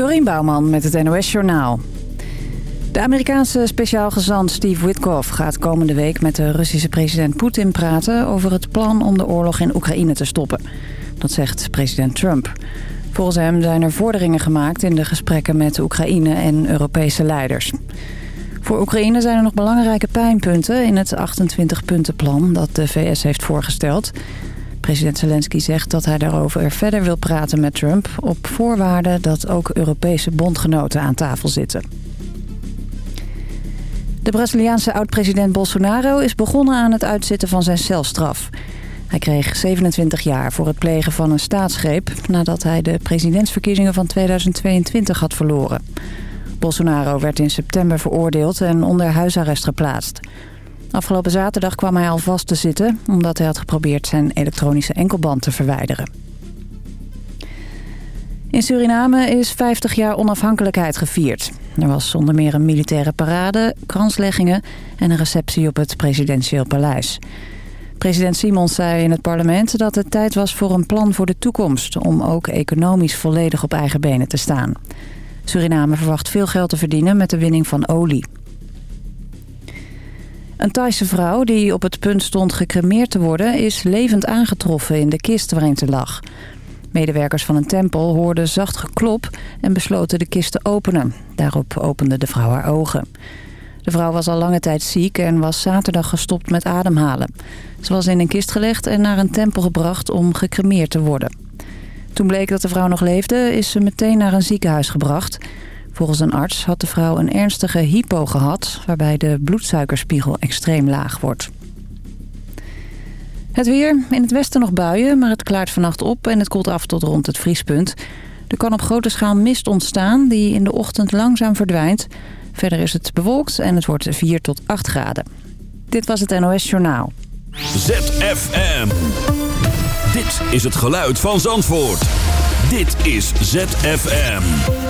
Dorien Bouwman met het NOS Journaal. De Amerikaanse speciaal gezant Steve Witkoff gaat komende week met de Russische president Poetin praten over het plan om de oorlog in Oekraïne te stoppen. Dat zegt president Trump. Volgens hem zijn er vorderingen gemaakt in de gesprekken met Oekraïne en Europese leiders. Voor Oekraïne zijn er nog belangrijke pijnpunten in het 28-puntenplan dat de VS heeft voorgesteld. President Zelensky zegt dat hij daarover verder wil praten met Trump... op voorwaarde dat ook Europese bondgenoten aan tafel zitten. De Braziliaanse oud-president Bolsonaro is begonnen aan het uitzitten van zijn celstraf. Hij kreeg 27 jaar voor het plegen van een staatsgreep... nadat hij de presidentsverkiezingen van 2022 had verloren. Bolsonaro werd in september veroordeeld en onder huisarrest geplaatst. Afgelopen zaterdag kwam hij al vast te zitten... omdat hij had geprobeerd zijn elektronische enkelband te verwijderen. In Suriname is 50 jaar onafhankelijkheid gevierd. Er was zonder meer een militaire parade, kransleggingen... en een receptie op het presidentieel paleis. President Simons zei in het parlement dat het tijd was voor een plan voor de toekomst... om ook economisch volledig op eigen benen te staan. Suriname verwacht veel geld te verdienen met de winning van olie. Een Thaise vrouw die op het punt stond gecremeerd te worden... is levend aangetroffen in de kist waarin ze lag. Medewerkers van een tempel hoorden zacht geklop en besloten de kist te openen. Daarop opende de vrouw haar ogen. De vrouw was al lange tijd ziek en was zaterdag gestopt met ademhalen. Ze was in een kist gelegd en naar een tempel gebracht om gecremeerd te worden. Toen bleek dat de vrouw nog leefde, is ze meteen naar een ziekenhuis gebracht... Volgens een arts had de vrouw een ernstige hypo gehad... waarbij de bloedsuikerspiegel extreem laag wordt. Het weer. In het westen nog buien, maar het klaart vannacht op... en het koelt af tot rond het vriespunt. Er kan op grote schaal mist ontstaan die in de ochtend langzaam verdwijnt. Verder is het bewolkt en het wordt 4 tot 8 graden. Dit was het NOS Journaal. ZFM. Dit is het geluid van Zandvoort. Dit is ZFM.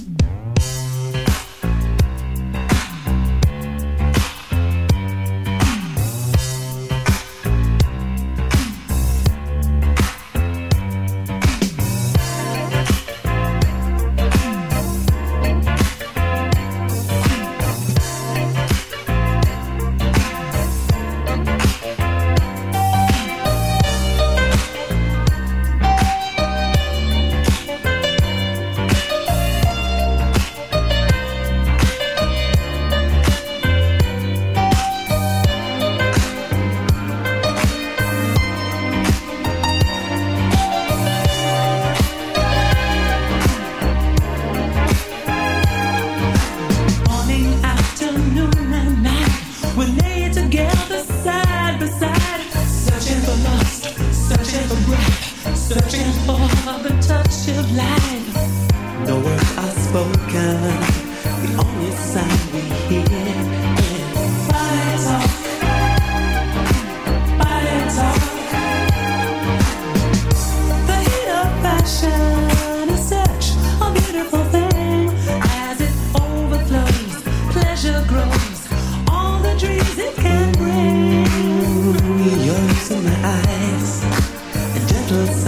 little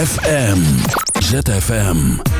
ZFM. ZFM.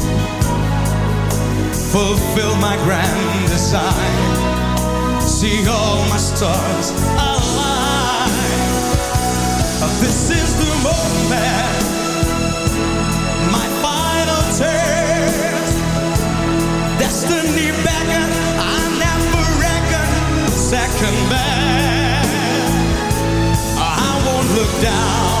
fulfill my grand design. See all my stars align. This is the moment, my final turn. Destiny beckon, I never reckon second best. I won't look down.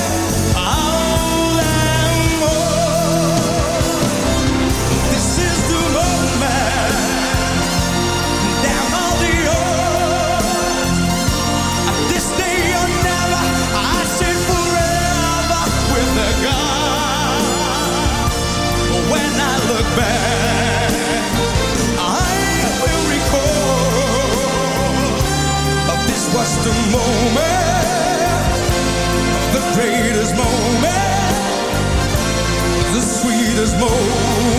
just a moment, the greatest moment, the sweetest moment.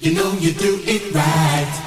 You know you do it right.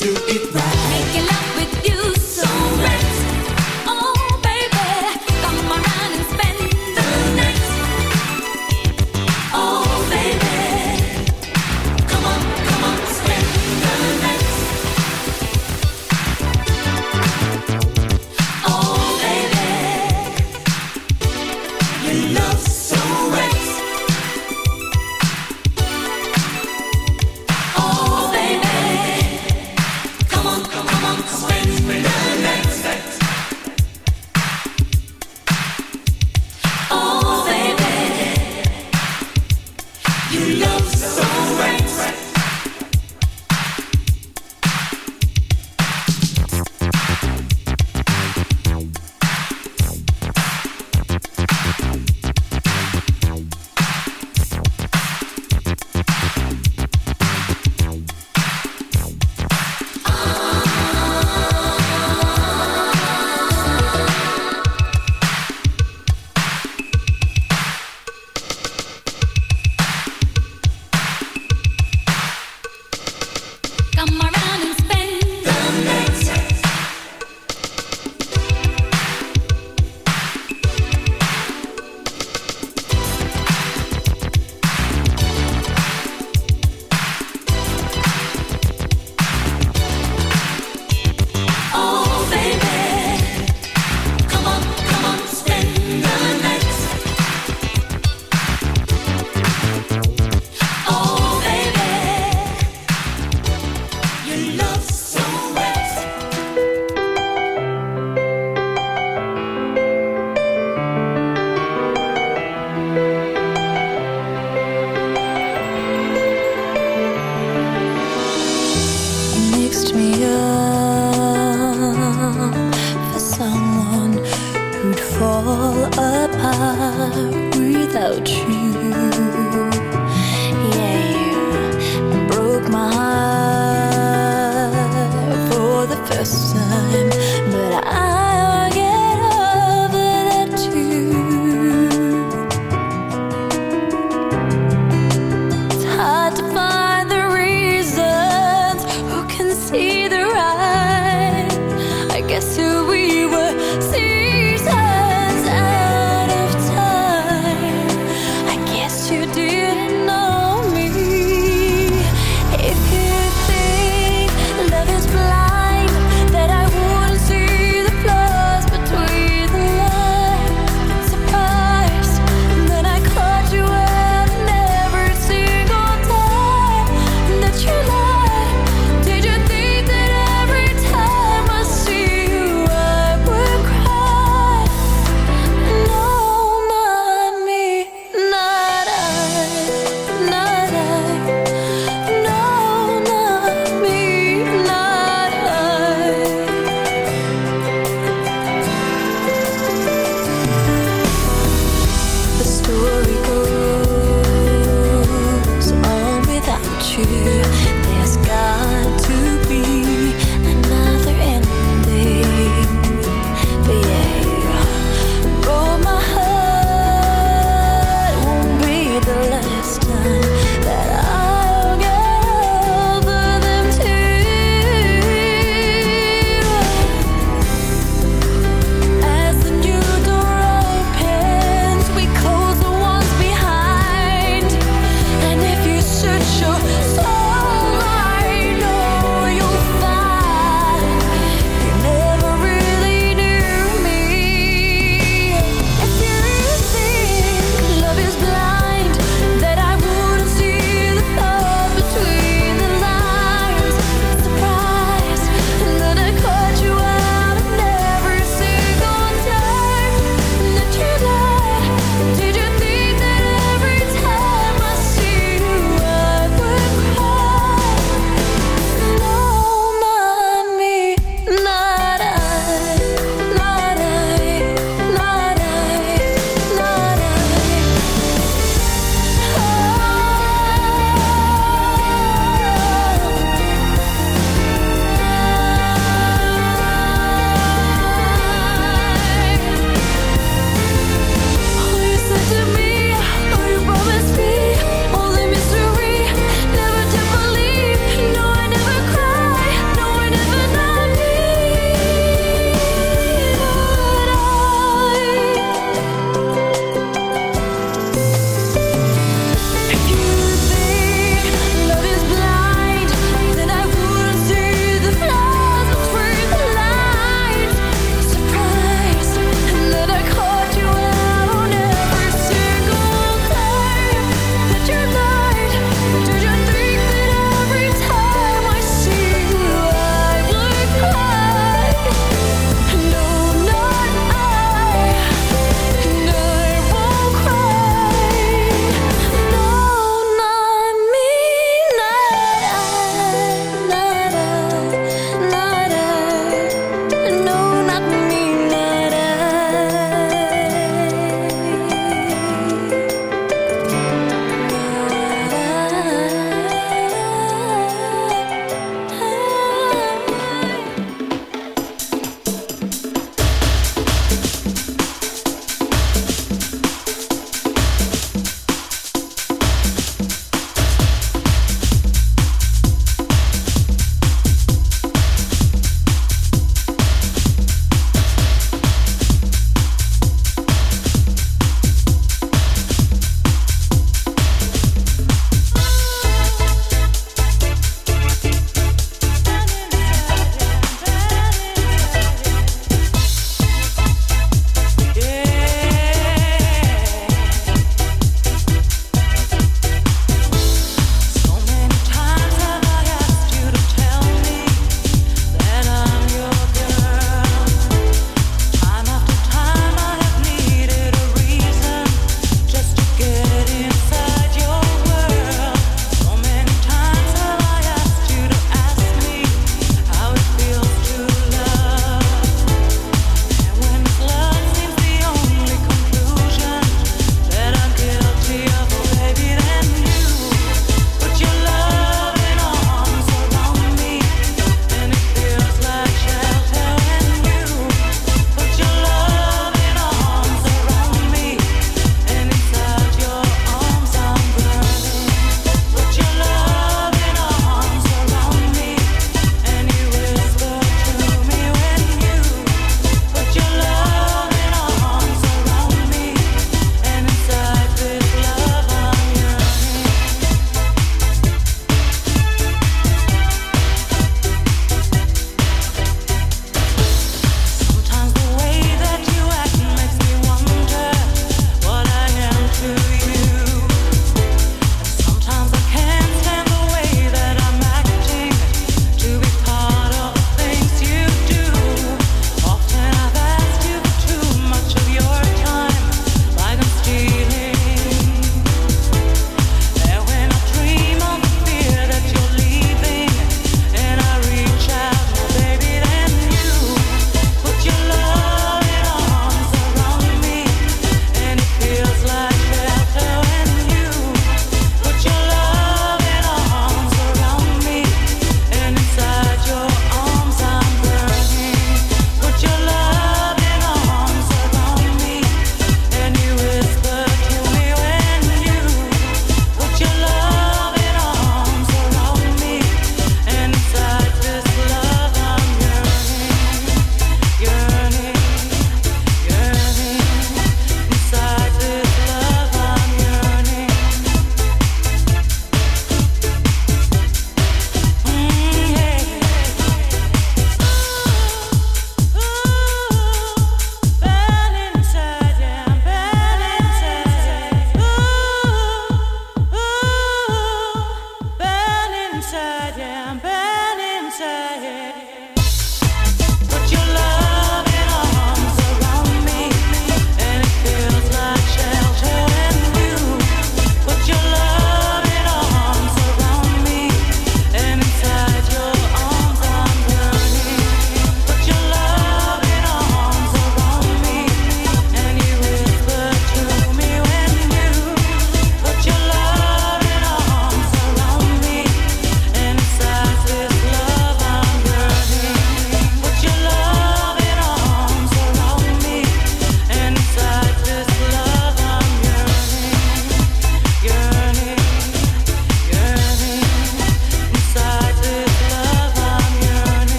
Do it right. Making love with you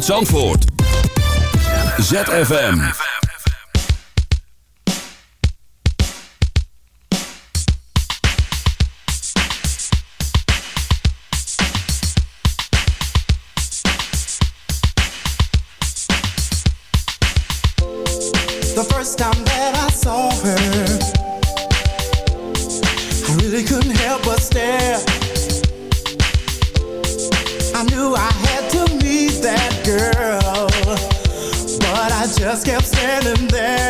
uit Zandvoort. ZFM. The first time that I saw her I really couldn't help but stare I knew I had that girl. But I just kept standing there.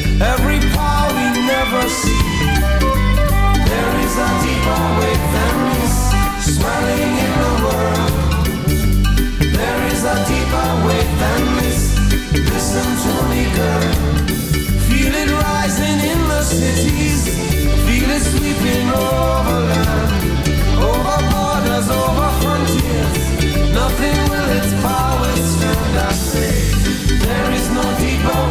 every power we never see. There is a deeper wave than this, swelling in the world. There is a deeper wave than this. Listen to me, girl. Feel it rising in the cities. Feel it sweeping over land, over borders, over frontiers. Nothing will its power stand. I say there is no deeper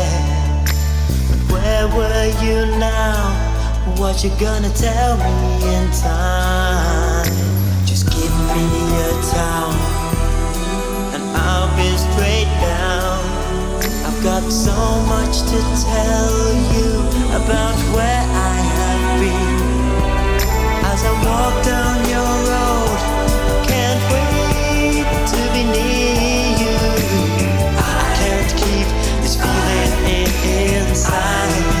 were you now, what you gonna tell me in time? Just give me a towel, and I'll be straight down. I've got so much to tell you about where I have been. As I walk down your road, can't wait to be near you. I can't keep this feeling inside.